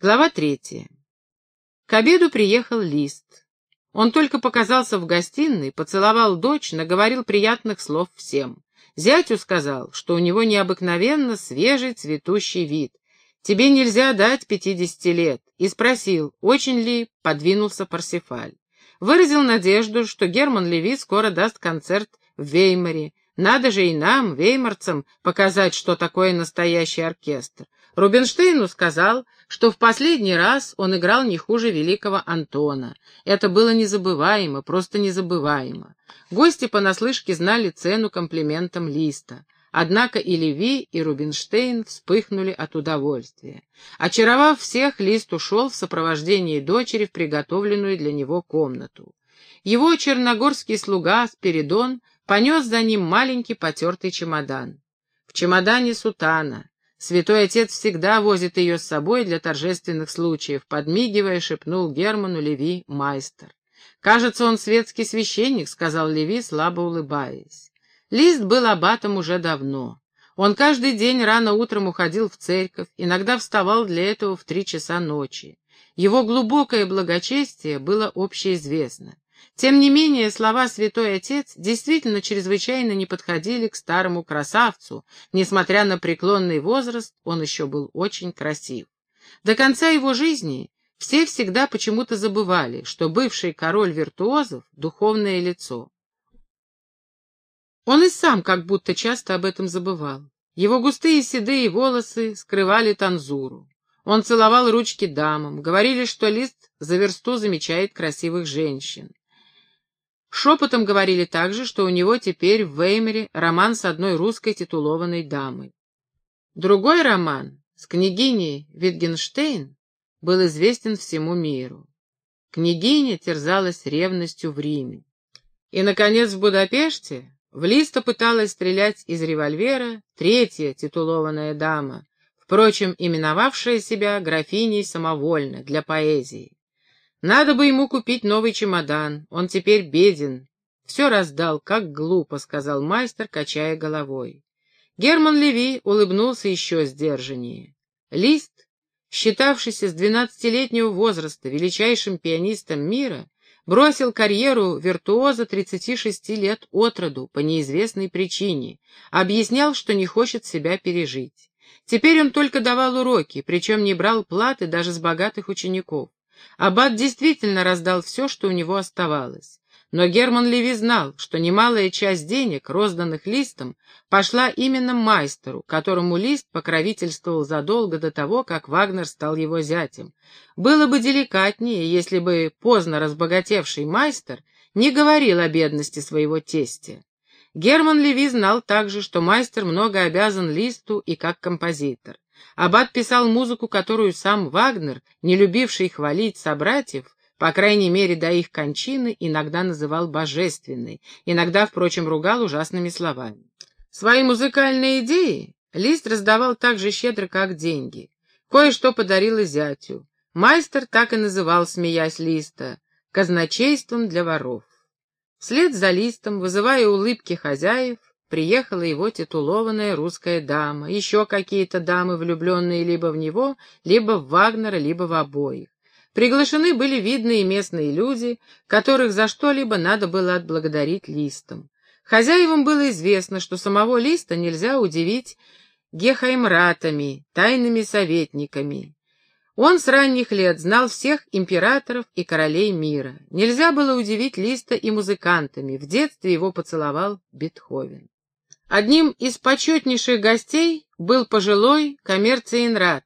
Глава третья. К обеду приехал Лист. Он только показался в гостиной, поцеловал дочь, наговорил приятных слов всем. Зятю сказал, что у него необыкновенно свежий цветущий вид. Тебе нельзя дать пятидесяти лет. И спросил, очень ли подвинулся Парсифаль. Выразил надежду, что Герман Леви скоро даст концерт в Веймаре. Надо же и нам, веймарцам, показать, что такое настоящий оркестр. Рубинштейну сказал, что в последний раз он играл не хуже великого Антона. Это было незабываемо, просто незабываемо. Гости понаслышке знали цену комплиментам Листа. Однако и Леви, и Рубинштейн вспыхнули от удовольствия. Очаровав всех, Лист ушел в сопровождении дочери в приготовленную для него комнату. Его черногорский слуга Спиридон понес за ним маленький потертый чемодан. В чемодане сутана, Святой Отец всегда возит ее с собой для торжественных случаев, подмигивая, шепнул Герману Леви майстер. «Кажется, он светский священник», — сказал Леви, слабо улыбаясь. Лист был аббатом уже давно. Он каждый день рано утром уходил в церковь, иногда вставал для этого в три часа ночи. Его глубокое благочестие было общеизвестно. Тем не менее, слова «святой отец» действительно чрезвычайно не подходили к старому красавцу. Несмотря на преклонный возраст, он еще был очень красив. До конца его жизни все всегда почему-то забывали, что бывший король виртуозов — духовное лицо. Он и сам как будто часто об этом забывал. Его густые седые волосы скрывали танзуру. Он целовал ручки дамам, говорили, что лист за версту замечает красивых женщин. Шепотом говорили также, что у него теперь в Веймере роман с одной русской титулованной дамой. Другой роман с княгиней Витгенштейн был известен всему миру. Княгиня терзалась ревностью в Риме. И, наконец, в Будапеште в Листа пыталась стрелять из револьвера третья титулованная дама, впрочем, именовавшая себя графиней самовольно для поэзии. Надо бы ему купить новый чемодан, он теперь беден. Все раздал, как глупо, — сказал мастер, качая головой. Герман Леви улыбнулся еще сдержаннее. Лист, считавшийся с двенадцатилетнего возраста величайшим пианистом мира, бросил карьеру виртуоза 36 лет от роду по неизвестной причине, объяснял, что не хочет себя пережить. Теперь он только давал уроки, причем не брал платы даже с богатых учеников. Аббат действительно раздал все, что у него оставалось. Но Герман Леви знал, что немалая часть денег, розданных Листом, пошла именно майстеру, которому Лист покровительствовал задолго до того, как Вагнер стал его зятем. Было бы деликатнее, если бы поздно разбогатевший майстер не говорил о бедности своего тестя. Герман Леви знал также, что майстер много обязан Листу и как композитор. Аббат писал музыку, которую сам Вагнер, не любивший хвалить собратьев, по крайней мере до их кончины, иногда называл божественной, иногда, впрочем, ругал ужасными словами. Свои музыкальные идеи Лист раздавал так же щедро, как деньги. Кое-что подарил и зятю. Майстер так и называл, смеясь Листа, казначейством для воров. Вслед за Листом, вызывая улыбки хозяев, приехала его титулованная русская дама, еще какие-то дамы, влюбленные либо в него, либо в Вагнера, либо в обоих. Приглашены были видные местные люди, которых за что-либо надо было отблагодарить Листом. Хозяевам было известно, что самого Листа нельзя удивить гехаймратами, тайными советниками. Он с ранних лет знал всех императоров и королей мира. Нельзя было удивить Листа и музыкантами. В детстве его поцеловал Бетховен. Одним из почетнейших гостей был пожилой коммерциенрат,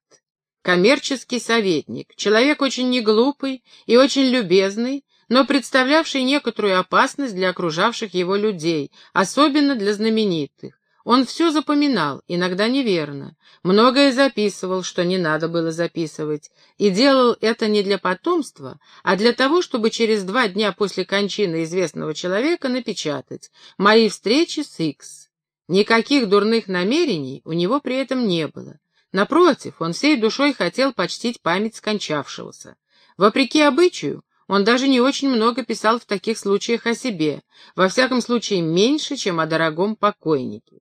коммерческий советник, человек очень неглупый и очень любезный, но представлявший некоторую опасность для окружавших его людей, особенно для знаменитых. Он все запоминал, иногда неверно, многое записывал, что не надо было записывать, и делал это не для потомства, а для того, чтобы через два дня после кончины известного человека напечатать «Мои встречи с Икс». Никаких дурных намерений у него при этом не было. Напротив, он всей душой хотел почтить память скончавшегося. Вопреки обычаю, он даже не очень много писал в таких случаях о себе, во всяком случае меньше, чем о дорогом покойнике.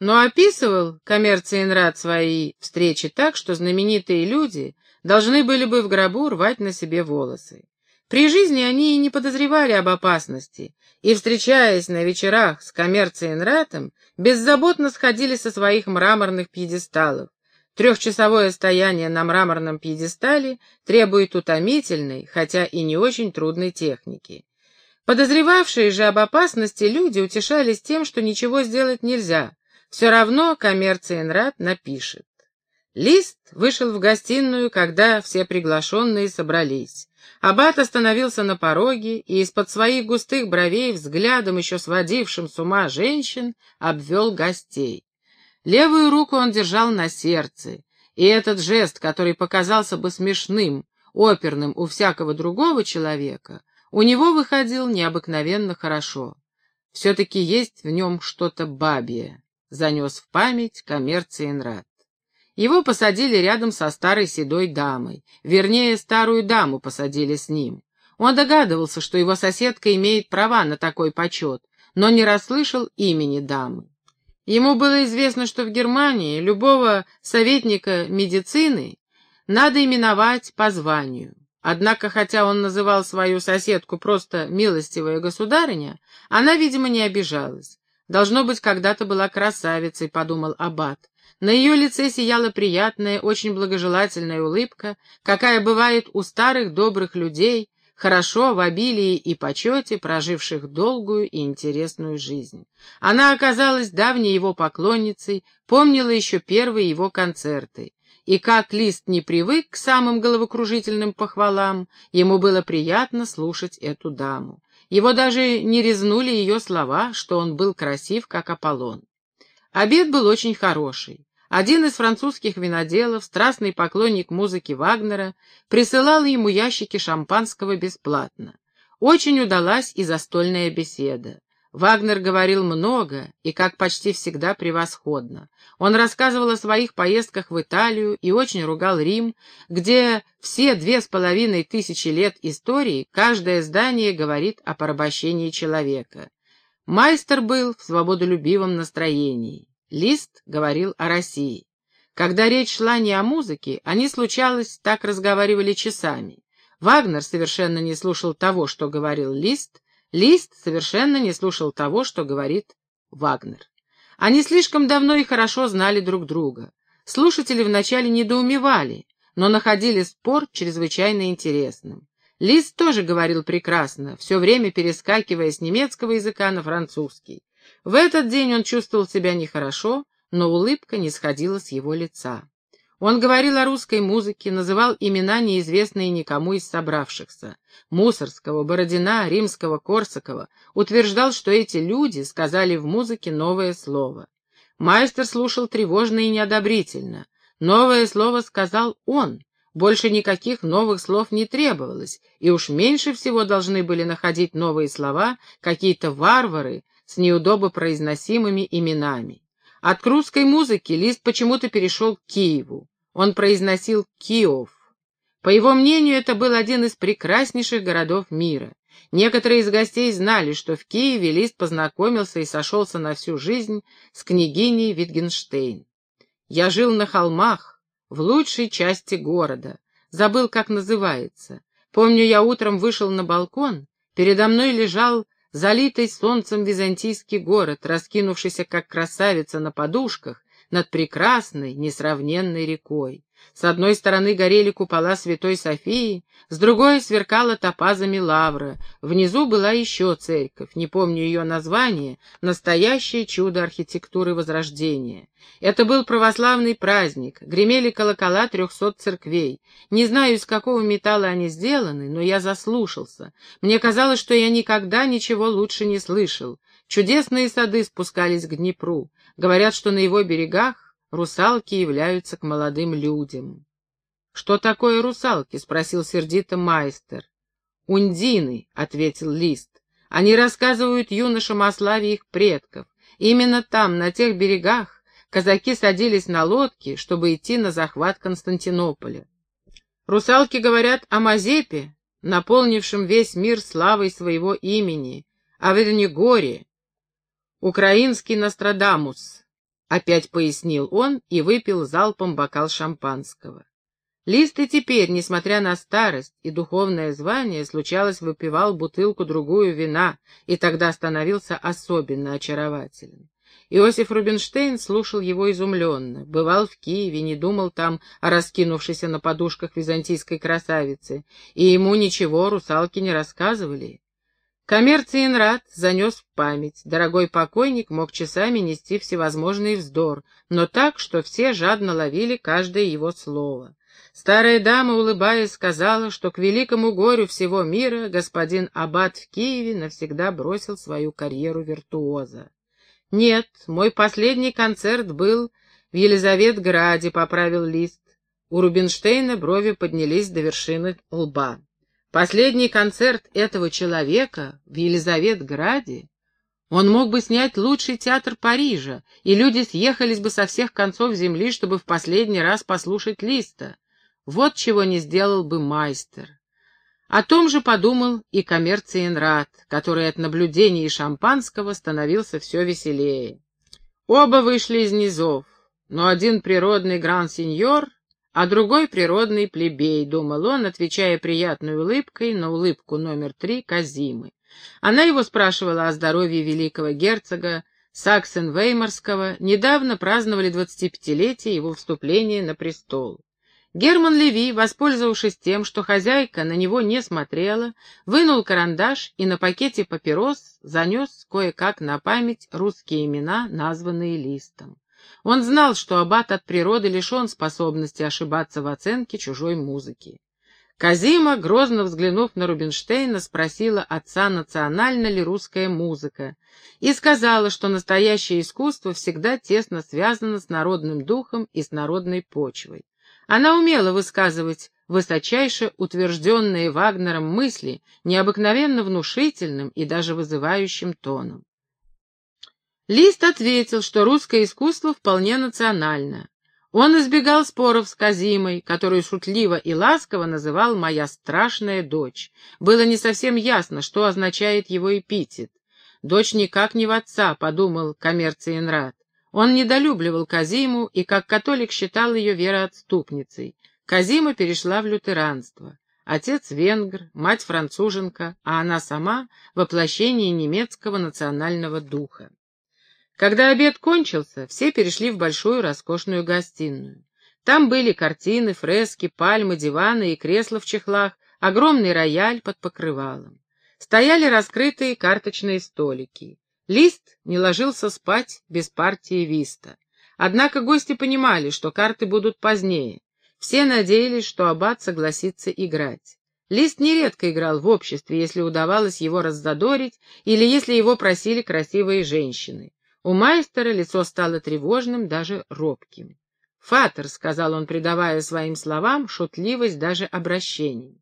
Но описывал коммерциенрат свои встречи так, что знаменитые люди должны были бы в гробу рвать на себе волосы. При жизни они и не подозревали об опасности, и, встречаясь на вечерах с коммерциенратом, беззаботно сходили со своих мраморных пьедесталов. Трехчасовое стояние на мраморном пьедестале требует утомительной, хотя и не очень трудной техники. Подозревавшие же об опасности люди утешались тем, что ничего сделать нельзя, все равно коммерциенрат напишет. Лист вышел в гостиную, когда все приглашенные собрались. Аббат остановился на пороге и из-под своих густых бровей, взглядом еще сводившим с ума женщин, обвел гостей. Левую руку он держал на сердце, и этот жест, который показался бы смешным, оперным у всякого другого человека, у него выходил необыкновенно хорошо. Все-таки есть в нем что-то бабье, занес в память коммерциенрат. Его посадили рядом со старой седой дамой, вернее, старую даму посадили с ним. Он догадывался, что его соседка имеет права на такой почет, но не расслышал имени дамы. Ему было известно, что в Германии любого советника медицины надо именовать по званию. Однако, хотя он называл свою соседку просто «милостивая государыня», она, видимо, не обижалась. «Должно быть, когда-то была красавицей», — подумал Аббат. На ее лице сияла приятная, очень благожелательная улыбка, какая бывает у старых добрых людей, хорошо в обилии и почете, проживших долгую и интересную жизнь. Она оказалась давней его поклонницей, помнила еще первые его концерты. И как Лист не привык к самым головокружительным похвалам, ему было приятно слушать эту даму. Его даже не резнули ее слова, что он был красив, как Аполлон. Обед был очень хороший. Один из французских виноделов, страстный поклонник музыки Вагнера, присылал ему ящики шампанского бесплатно. Очень удалась и застольная беседа. Вагнер говорил много и, как почти всегда, превосходно. Он рассказывал о своих поездках в Италию и очень ругал Рим, где все две с половиной тысячи лет истории каждое здание говорит о порабощении человека. Майстер был в свободолюбивом настроении. Лист говорил о России. Когда речь шла не о музыке, они, случалось, так разговаривали часами. Вагнер совершенно не слушал того, что говорил Лист, Лист совершенно не слушал того, что говорит Вагнер. Они слишком давно и хорошо знали друг друга. Слушатели вначале недоумевали, но находили спор чрезвычайно интересным. Лист тоже говорил прекрасно, все время перескакивая с немецкого языка на французский. В этот день он чувствовал себя нехорошо, но улыбка не сходила с его лица. Он говорил о русской музыке, называл имена, неизвестные никому из собравшихся. Мусорского, Бородина, Римского, Корсакова. Утверждал, что эти люди сказали в музыке новое слово. Майстер слушал тревожно и неодобрительно. Новое слово сказал он. Больше никаких новых слов не требовалось, и уж меньше всего должны были находить новые слова какие-то варвары, с неудобо произносимыми именами. От русской музыки Лист почему-то перешел к Киеву. Он произносил Киев. По его мнению, это был один из прекраснейших городов мира. Некоторые из гостей знали, что в Киеве Лист познакомился и сошелся на всю жизнь с княгиней Витгенштейн. «Я жил на холмах, в лучшей части города. Забыл, как называется. Помню, я утром вышел на балкон, передо мной лежал залитый солнцем византийский город, раскинувшийся как красавица на подушках над прекрасной, несравненной рекой. С одной стороны горели купола Святой Софии, с другой сверкала топазами лавра. Внизу была еще церковь, не помню ее название, настоящее чудо архитектуры Возрождения. Это был православный праздник, гремели колокола трехсот церквей. Не знаю, из какого металла они сделаны, но я заслушался. Мне казалось, что я никогда ничего лучше не слышал. Чудесные сады спускались к Днепру. Говорят, что на его берегах русалки являются к молодым людям. — Что такое русалки? — спросил сердито майстер. — Ундины, — ответил Лист. — Они рассказывают юношам о славе их предков. Именно там, на тех берегах, казаки садились на лодки, чтобы идти на захват Константинополя. Русалки говорят о Мазепе, наполнившем весь мир славой своего имени, о Вернигоре, украинский Нострадамус, опять пояснил он и выпил залпом бокал шампанского. Лист и теперь, несмотря на старость и духовное звание, случалось выпивал бутылку-другую вина, и тогда становился особенно очарователен. Иосиф Рубинштейн слушал его изумленно, бывал в Киеве, не думал там о раскинувшейся на подушках византийской красавице, и ему ничего русалки не рассказывали. Коммерциенрат занес в память. Дорогой покойник мог часами нести всевозможный вздор, но так, что все жадно ловили каждое его слово. Старая дама, улыбаясь, сказала, что к великому горю всего мира господин Аббат в Киеве навсегда бросил свою карьеру виртуоза. «Нет, мой последний концерт был в Елизаветграде», — поправил Лист. У Рубинштейна брови поднялись до вершины лба. Последний концерт этого человека в Елизаветграде, он мог бы снять лучший театр Парижа, и люди съехались бы со всех концов земли, чтобы в последний раз послушать Листа. Вот чего не сделал бы майстер. О том же подумал и коммерциенрат, который от наблюдений и шампанского становился все веселее. Оба вышли из низов, но один природный гран-сеньор а другой природный плебей, думал он, отвечая приятной улыбкой на улыбку номер три Казимы. Она его спрашивала о здоровье великого герцога Саксен-Веймарского, недавно праздновали двадцатипятилетие его вступления на престол. Герман Леви, воспользовавшись тем, что хозяйка на него не смотрела, вынул карандаш и на пакете папирос занес кое-как на память русские имена, названные листом. Он знал, что аббат от природы лишен способности ошибаться в оценке чужой музыки. Казима, грозно взглянув на Рубинштейна, спросила отца, национальна ли русская музыка, и сказала, что настоящее искусство всегда тесно связано с народным духом и с народной почвой. Она умела высказывать высочайше утвержденные Вагнером мысли необыкновенно внушительным и даже вызывающим тоном. Лист ответил, что русское искусство вполне национально. Он избегал споров с Казимой, которую шутливо и ласково называл «моя страшная дочь». Было не совсем ясно, что означает его эпитет. «Дочь никак не в отца», — подумал коммерциенрат. Он недолюбливал Казиму и как католик считал ее вероотступницей. Казима перешла в лютеранство. Отец венгр, мать француженка, а она сама — воплощение немецкого национального духа. Когда обед кончился, все перешли в большую роскошную гостиную. Там были картины, фрески, пальмы, диваны и кресла в чехлах, огромный рояль под покрывалом. Стояли раскрытые карточные столики. Лист не ложился спать без партии виста. Однако гости понимали, что карты будут позднее. Все надеялись, что аббат согласится играть. Лист нередко играл в обществе, если удавалось его раззадорить или если его просили красивые женщины. У майстера лицо стало тревожным, даже робким. «Фатер», — сказал он, придавая своим словам шутливость даже обращений.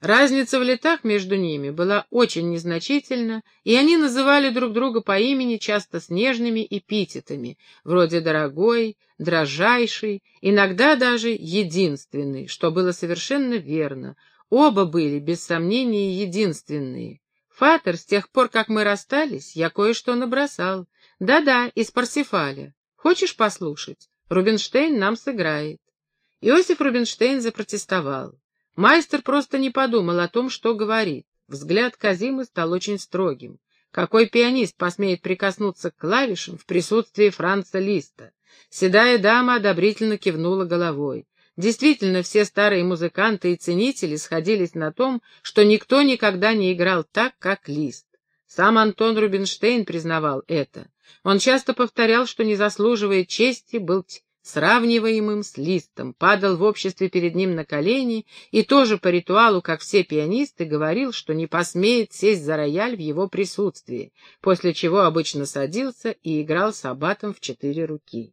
Разница в летах между ними была очень незначительна, и они называли друг друга по имени часто с нежными эпитетами, вроде «дорогой», «дрожайший», иногда даже «единственный», что было совершенно верно. Оба были, без сомнения, единственные. Фатер, с тех пор, как мы расстались, я кое-что набросал. Да-да, из Парсифаля. Хочешь послушать? Рубинштейн нам сыграет. Иосиф Рубинштейн запротестовал. Майстер просто не подумал о том, что говорит. Взгляд Казимы стал очень строгим. Какой пианист посмеет прикоснуться к клавишам в присутствии Франца Листа? Седая дама одобрительно кивнула головой. Действительно, все старые музыканты и ценители сходились на том, что никто никогда не играл так, как Лист. Сам Антон Рубинштейн признавал это. Он часто повторял, что, не заслуживая чести, был сравниваемым с Листом, падал в обществе перед ним на колени и тоже по ритуалу, как все пианисты, говорил, что не посмеет сесть за рояль в его присутствии, после чего обычно садился и играл с аббатом в четыре руки.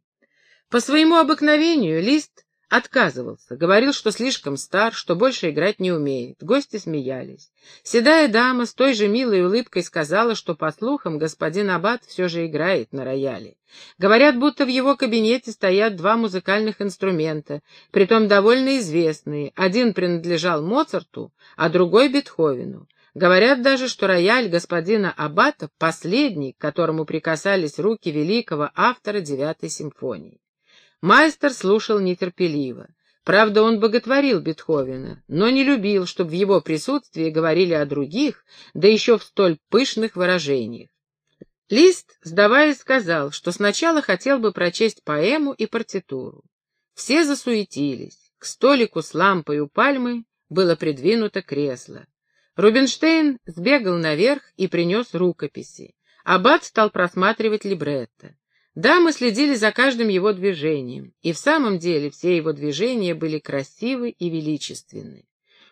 По своему обыкновению Лист Отказывался, говорил, что слишком стар, что больше играть не умеет. Гости смеялись. Седая дама с той же милой улыбкой сказала, что, по слухам, господин Аббат все же играет на рояле. Говорят, будто в его кабинете стоят два музыкальных инструмента, притом довольно известные. Один принадлежал Моцарту, а другой — Бетховену. Говорят даже, что рояль господина Аббата — последний, к которому прикасались руки великого автора девятой симфонии. Майстер слушал нетерпеливо. Правда, он боготворил Бетховена, но не любил, чтобы в его присутствии говорили о других, да еще в столь пышных выражениях. Лист, сдаваясь, сказал, что сначала хотел бы прочесть поэму и партитуру. Все засуетились. К столику с лампой у пальмы было придвинуто кресло. Рубинштейн сбегал наверх и принес рукописи. Аббат стал просматривать либретто. Дамы следили за каждым его движением, и в самом деле все его движения были красивы и величественны.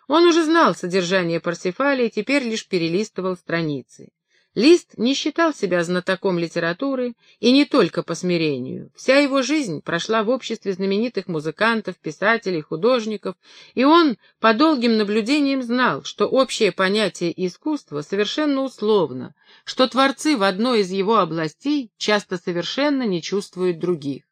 Он уже знал содержание Парсифаля и теперь лишь перелистывал страницы. Лист не считал себя знатоком литературы, и не только по смирению. Вся его жизнь прошла в обществе знаменитых музыкантов, писателей, художников, и он по долгим наблюдениям знал, что общее понятие искусства совершенно условно, что творцы в одной из его областей часто совершенно не чувствуют других.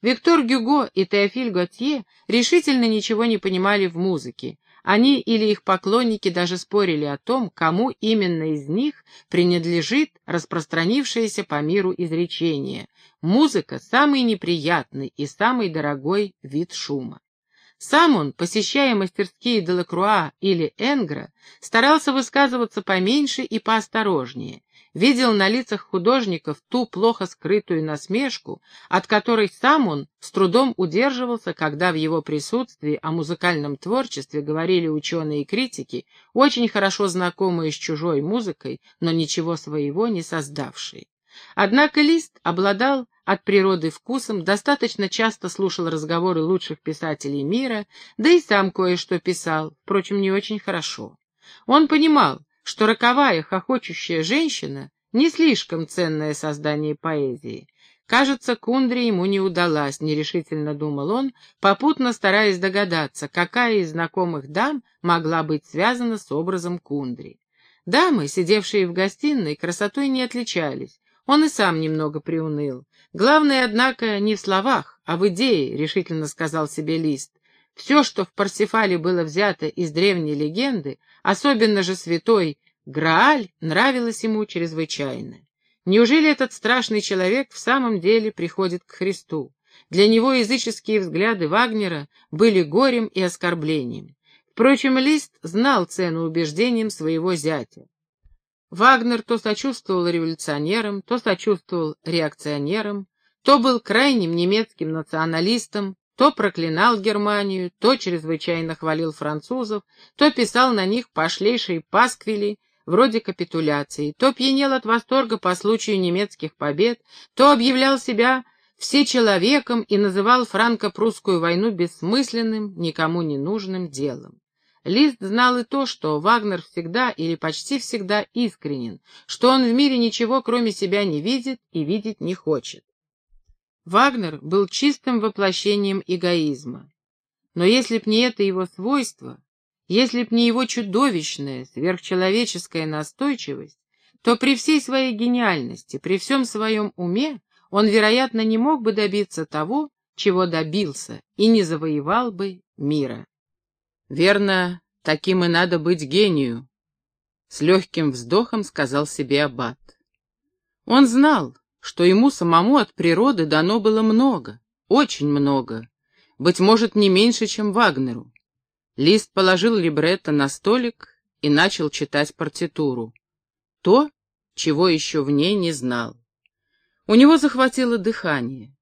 Виктор Гюго и Теофиль Готье решительно ничего не понимали в музыке, они или их поклонники даже спорили о том, кому именно из них принадлежит распространившееся по миру изречение «музыка – самый неприятный и самый дорогой вид шума». Сам он, посещая мастерские Делакруа или Энгра, старался высказываться поменьше и поосторожнее, видел на лицах художников ту плохо скрытую насмешку, от которой сам он с трудом удерживался, когда в его присутствии о музыкальном творчестве говорили ученые и критики, очень хорошо знакомые с чужой музыкой, но ничего своего не создавшие. Однако Лист обладал от природы вкусом, достаточно часто слушал разговоры лучших писателей мира, да и сам кое-что писал, впрочем, не очень хорошо. Он понимал, что роковая, хохочущая женщина — не слишком ценное создание поэзии. Кажется, Кундре ему не удалась, нерешительно думал он, попутно стараясь догадаться, какая из знакомых дам могла быть связана с образом Кундри. Дамы, сидевшие в гостиной, красотой не отличались. Он и сам немного приуныл. Главное, однако, не в словах, а в идее, решительно сказал себе Лист. Все, что в Парсифале было взято из древней легенды, особенно же святой Грааль, нравилось ему чрезвычайно. Неужели этот страшный человек в самом деле приходит к Христу? Для него языческие взгляды Вагнера были горем и оскорблением. Впрочем, Лист знал цену убеждениям своего зятя. Вагнер то сочувствовал революционерам, то сочувствовал реакционерам, то был крайним немецким националистом, то проклинал Германию, то чрезвычайно хвалил французов, то писал на них пошлейшие пасквили, вроде капитуляции, то пьянел от восторга по случаю немецких побед, то объявлял себя всечеловеком и называл франко-прусскую войну бессмысленным, никому не нужным делом. Лист знал и то, что Вагнер всегда или почти всегда искренен, что он в мире ничего кроме себя не видит и видеть не хочет. Вагнер был чистым воплощением эгоизма. Но если б не это его свойство, если б не его чудовищная, сверхчеловеческая настойчивость, то при всей своей гениальности, при всем своем уме, он, вероятно, не мог бы добиться того, чего добился, и не завоевал бы мира. Верно, таким и надо быть гению, — с легким вздохом сказал себе Аббат. Он знал, что ему самому от природы дано было много, очень много, быть может, не меньше, чем Вагнеру. Лист положил либретто на столик и начал читать партитуру. То, чего еще в ней не знал. У него захватило дыхание.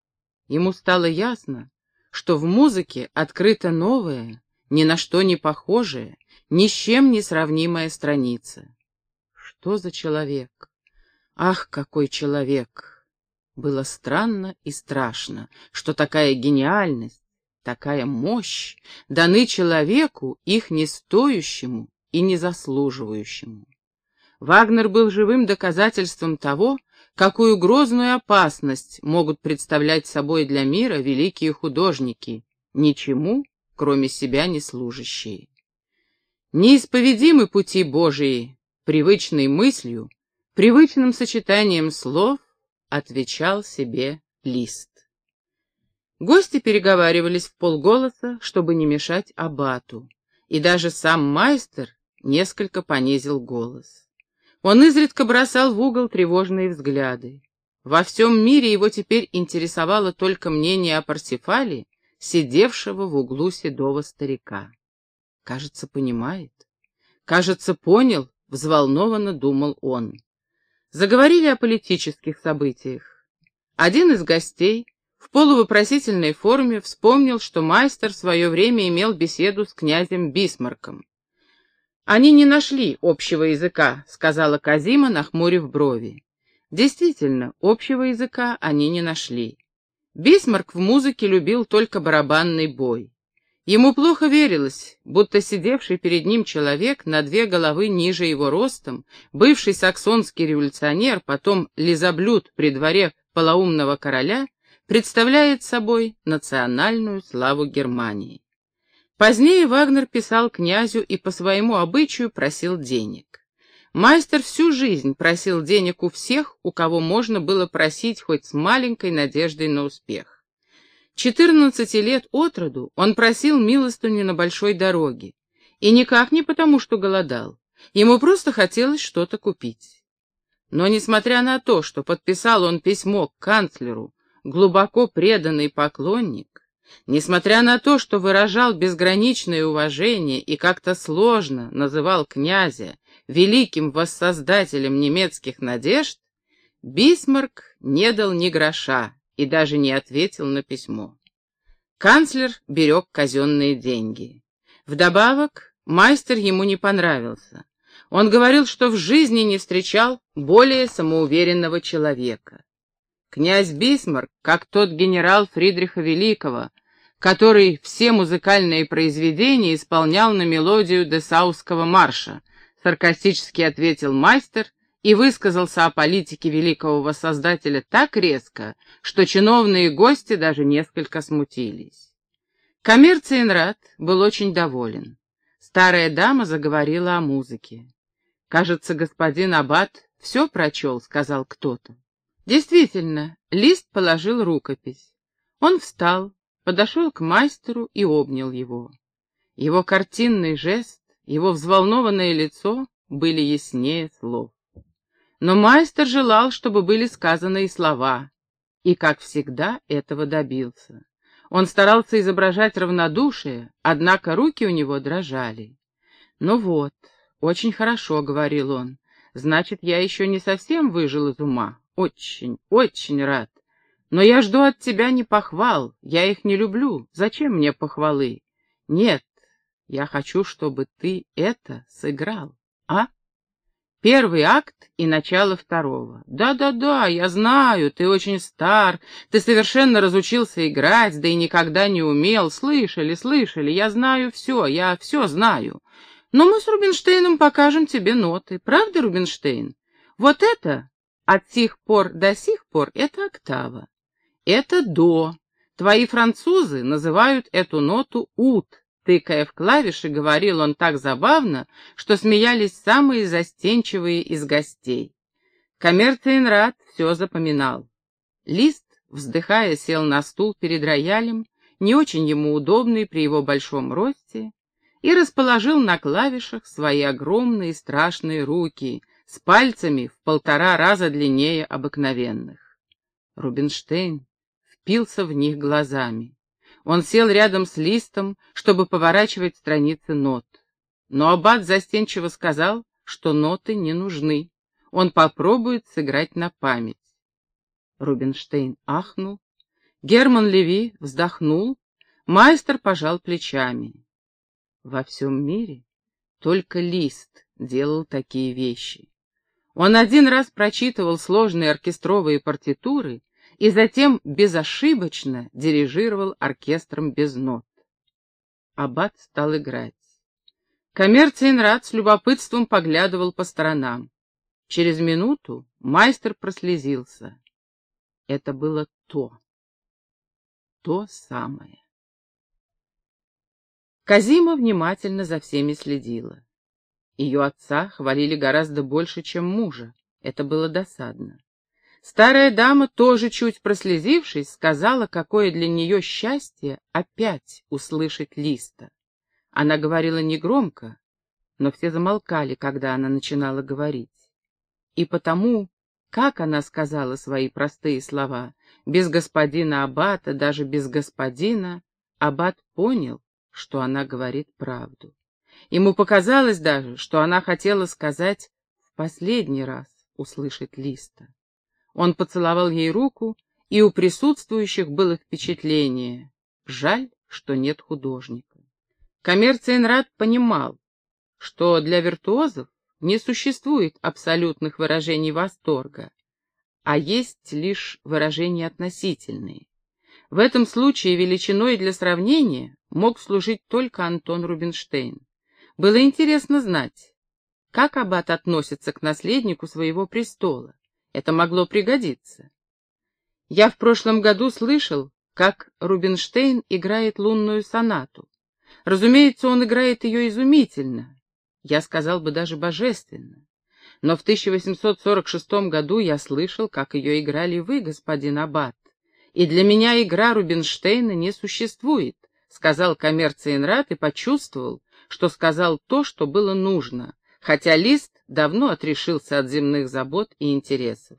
Ему стало ясно, что в музыке открыта новая, ни на что не похожая, ни с чем не сравнимая страница. Что за человек? Ах, какой человек! Было странно и страшно, что такая гениальность, такая мощь даны человеку, их не стоящему и не заслуживающему. Вагнер был живым доказательством того, какую грозную опасность могут представлять собой для мира великие художники, ничему, кроме себя, не служащие. Неисповедимы пути Божии, привычной мыслью, привычным сочетанием слов, отвечал себе лист. Гости переговаривались в полголоса, чтобы не мешать абату, и даже сам майстер несколько понизил голос. Он изредка бросал в угол тревожные взгляды. Во всем мире его теперь интересовало только мнение о Парсифале, сидевшего в углу седого старика. Кажется, понимает. Кажется, понял, взволнованно думал он. Заговорили о политических событиях. Один из гостей в полувопросительной форме вспомнил, что майстер в свое время имел беседу с князем Бисмарком. «Они не нашли общего языка», — сказала Казима, нахмурив брови. Действительно, общего языка они не нашли. Бисмарк в музыке любил только барабанный бой. Ему плохо верилось, будто сидевший перед ним человек на две головы ниже его ростом, бывший саксонский революционер, потом лизоблюд при дворе полоумного короля, представляет собой национальную славу Германии. Позднее Вагнер писал князю и по своему обычаю просил денег. Мастер всю жизнь просил денег у всех, у кого можно было просить хоть с маленькой надеждой на успех. Четырнадцати лет от роду он просил милостыню на большой дороге. И никак не потому, что голодал. Ему просто хотелось что-то купить. Но несмотря на то, что подписал он письмо к канцлеру, глубоко преданный поклонник, несмотря на то, что выражал безграничное уважение и как-то сложно называл князя великим воссоздателем немецких надежд, Бисмарк не дал ни гроша и даже не ответил на письмо. Канцлер берег казенные деньги. Вдобавок, майстер ему не понравился. Он говорил, что в жизни не встречал более самоуверенного человека. Князь Бисмарк, как тот генерал Фридриха Великого, который все музыкальные произведения исполнял на мелодию Дессауского марша, саркастически ответил мастер и высказался о политике великого воссоздателя так резко, что чиновные гости даже несколько смутились. Коммерциенрат был очень доволен. Старая дама заговорила о музыке. «Кажется, господин Аббат все прочел», — сказал кто-то. Действительно, лист положил рукопись. Он встал, подошел к мастеру и обнял его. Его картинный жест его взволнованное лицо были яснее слов. Но мастер желал, чтобы были сказаны и слова, и, как всегда, этого добился. Он старался изображать равнодушие, однако руки у него дрожали. «Ну вот, очень хорошо», — говорил он, — «значит, я еще не совсем выжил из ума. Очень, очень рад. Но я жду от тебя не похвал, я их не люблю. Зачем мне похвалы? Нет, я хочу, чтобы ты это сыграл, а? Первый акт и начало второго. Да-да-да, я знаю, ты очень стар, ты совершенно разучился играть, да и никогда не умел. Слышали, слышали, я знаю все, я все знаю. Но мы с Рубинштейном покажем тебе ноты. Правда, Рубинштейн? Вот это от сих пор до сих пор это октава. Это до. Твои французы называют эту ноту ут. Тыкая в клавиши, говорил он так забавно, что смеялись самые застенчивые из гостей. Коммерциенрат все запоминал. Лист, вздыхая, сел на стул перед роялем, не очень ему удобный при его большом росте, и расположил на клавишах свои огромные страшные руки с пальцами в полтора раза длиннее обыкновенных. Рубинштейн впился в них глазами. Он сел рядом с листом, чтобы поворачивать страницы нот. Но аббат застенчиво сказал, что ноты не нужны. Он попробует сыграть на память. Рубинштейн ахнул. Герман Леви вздохнул. Майстер пожал плечами. Во всем мире только лист делал такие вещи. Он один раз прочитывал сложные оркестровые партитуры и затем безошибочно дирижировал оркестром без нот. Аббат стал играть. Коммерциенрат с любопытством поглядывал по сторонам. Через минуту майстер прослезился. Это было то, то самое. Казима внимательно за всеми следила. Ее отца хвалили гораздо больше, чем мужа. Это было досадно. Старая дама, тоже чуть прослезившись, сказала, какое для нее счастье опять услышать Листа. Она говорила негромко, но все замолкали, когда она начинала говорить. И потому, как она сказала свои простые слова, без господина Аббата, даже без господина, Аббат понял, что она говорит правду. Ему показалось даже, что она хотела сказать в последний раз услышать Листа. Он поцеловал ей руку, и у присутствующих было впечатление. Жаль, что нет художника. Коммерциенрад понимал, что для виртуозов не существует абсолютных выражений восторга, а есть лишь выражения относительные. В этом случае величиной для сравнения мог служить только Антон Рубинштейн. Было интересно знать, как аббат относится к наследнику своего престола. Это могло пригодиться. Я в прошлом году слышал, как Рубинштейн играет лунную сонату. Разумеется, он играет ее изумительно, я сказал бы даже божественно. Но в 1846 году я слышал, как ее играли вы, господин Аббат. И для меня игра Рубинштейна не существует, сказал коммерциенрат и почувствовал, что сказал то, что было нужно, хотя Лист давно отрешился от земных забот и интересов.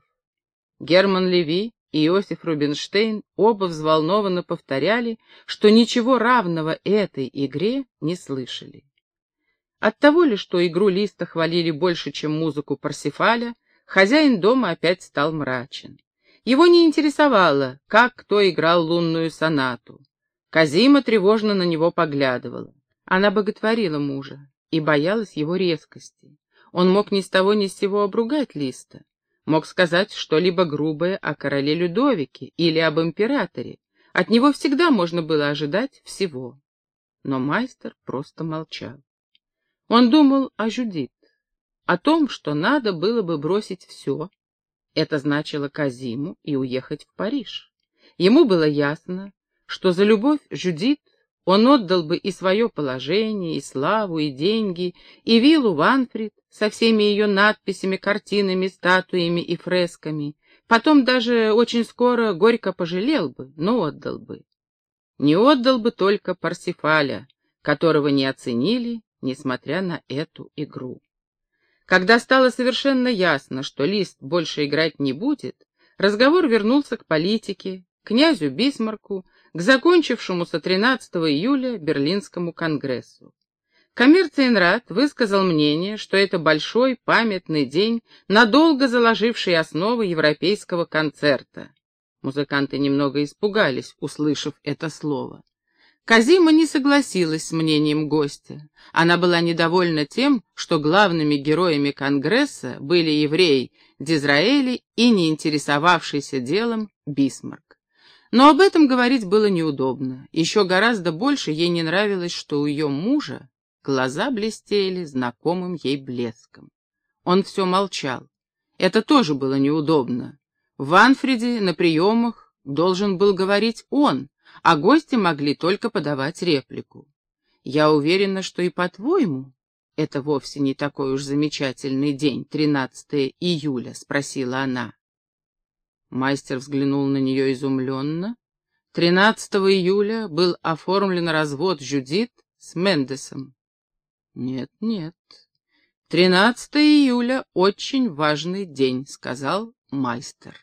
Герман Леви и Иосиф Рубинштейн оба взволнованно повторяли, что ничего равного этой игре не слышали. От того ли, что игру Листа хвалили больше, чем музыку Парсифаля, хозяин дома опять стал мрачен. Его не интересовало, как кто играл лунную сонату. Казима тревожно на него поглядывала. Она боготворила мужа и боялась его резкости. Он мог ни с того ни с сего обругать Листа. Мог сказать что-либо грубое о короле Людовике или об императоре. От него всегда можно было ожидать всего. Но майстер просто молчал. Он думал о Жюдит, о том, что надо было бы бросить все. Это значило Казиму и уехать в Париж. Ему было ясно, что за любовь Жюдит он отдал бы и свое положение, и славу, и деньги, и виллу Ванфрид со всеми ее надписями, картинами, статуями и фресками. Потом даже очень скоро горько пожалел бы, но отдал бы. Не отдал бы только Парсифаля, которого не оценили несмотря на эту игру. Когда стало совершенно ясно, что Лист больше играть не будет, разговор вернулся к политике, князю Бисмарку, к закончившемуся 13 июля Берлинскому конгрессу. Коммерциенрат высказал мнение, что это большой памятный день, надолго заложивший основы европейского концерта. Музыканты немного испугались, услышав это слово. Казима не согласилась с мнением гостя. Она была недовольна тем, что главными героями Конгресса были еврей Дизраэли и не интересовавшийся делом Бисмарк. Но об этом говорить было неудобно. Еще гораздо больше ей не нравилось, что у ее мужа глаза блестели знакомым ей блеском. Он все молчал. Это тоже было неудобно. В Анфреде на приемах должен был говорить он, а гости могли только подавать реплику. Я уверена, что и по-твоему это вовсе не такой уж замечательный день, 13 июля, спросила она. Мастер взглянул на нее изумленно. 13 июля был оформлен развод Жюдит с Мендесом. Нет, нет. 13 июля — очень важный день, сказал мастер.